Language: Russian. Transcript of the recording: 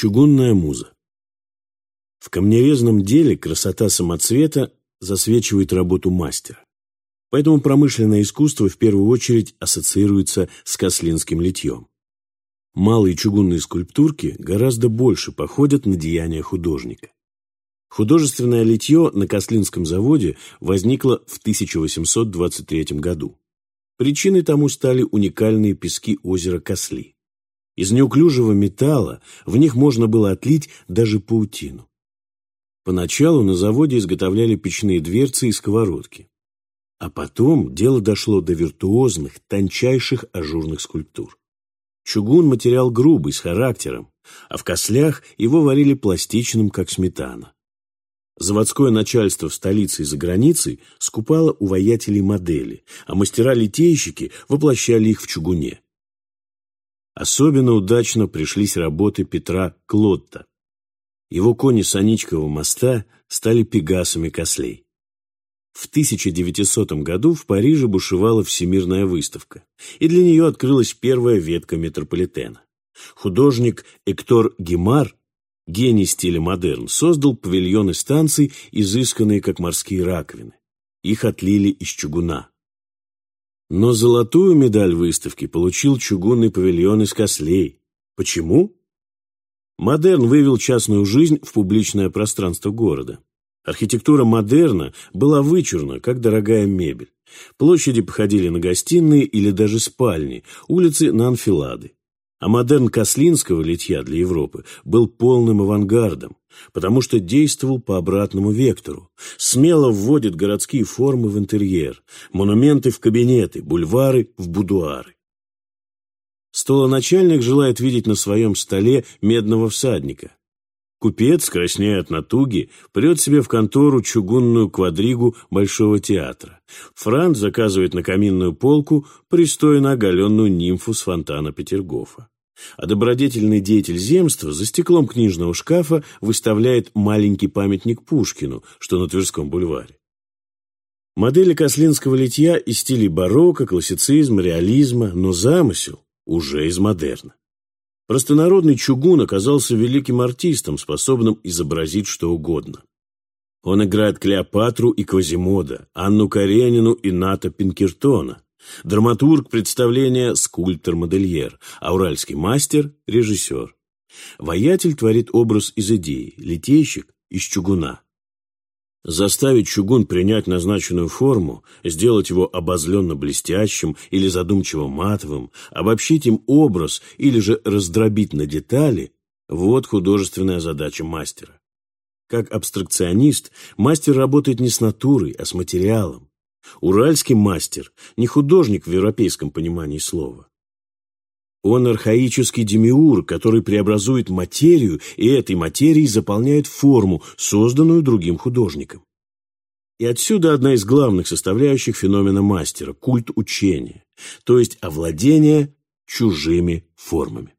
Чугунная муза. В камнерезном деле красота самоцвета засвечивает работу мастера. Поэтому промышленное искусство в первую очередь ассоциируется с кослинским литьем. Малые чугунные скульптурки гораздо больше походят на деяния художника. Художественное литье на Кослинском заводе возникло в 1823 году. Причиной тому стали уникальные пески озера Косли. Из неуклюжего металла в них можно было отлить даже паутину. Поначалу на заводе изготовляли печные дверцы и сковородки. А потом дело дошло до виртуозных, тончайших ажурных скульптур. Чугун – материал грубый, с характером, а в кослях его варили пластичным, как сметана. Заводское начальство в столице и за границей скупало у воятелей модели, а мастера-литейщики воплощали их в чугуне. Особенно удачно пришлись работы Петра Клотта. Его кони Саничкового моста стали пегасами кослей. В 1900 году в Париже бушевала Всемирная выставка, и для нее открылась первая ветка метрополитена. Художник Эктор Гемар гений стиля модерн, создал павильоны станций, изысканные как морские раковины. Их отлили из чугуна. Но золотую медаль выставки получил чугунный павильон из Каслей. Почему? Модерн вывел частную жизнь в публичное пространство города. Архитектура модерна была вычурна, как дорогая мебель. Площади походили на гостиные или даже спальни, улицы на анфилады. А модерн Каслинского литья для Европы был полным авангардом, потому что действовал по обратному вектору, смело вводит городские формы в интерьер, монументы в кабинеты, бульвары в будуары. Столоначальник желает видеть на своем столе медного всадника, Купец, краснея от натуги, прет себе в контору чугунную квадригу Большого театра. Франц заказывает на каминную полку пристойно оголенную нимфу с фонтана Петергофа. А добродетельный деятель земства за стеклом книжного шкафа выставляет маленький памятник Пушкину, что на Тверском бульваре. Модели кослинского литья из стилей барокко, классицизма, реализма, но замысел уже из модерна. Простонародный чугун оказался великим артистом, способным изобразить что угодно. Он играет Клеопатру и Квазимода, Анну Каренину и Ната Пинкертона. Драматург представления – скульптор-модельер, а уральский мастер – режиссер. Воятель творит образ из идеи, литейщик – из чугуна. Заставить чугун принять назначенную форму, сделать его обозленно блестящим или задумчиво матовым, обобщить им образ или же раздробить на детали – вот художественная задача мастера. Как абстракционист, мастер работает не с натурой, а с материалом. Уральский мастер – не художник в европейском понимании слова. Он архаический демиур, который преобразует материю, и этой материей заполняет форму, созданную другим художником. И отсюда одна из главных составляющих феномена мастера – культ учения, то есть овладение чужими формами.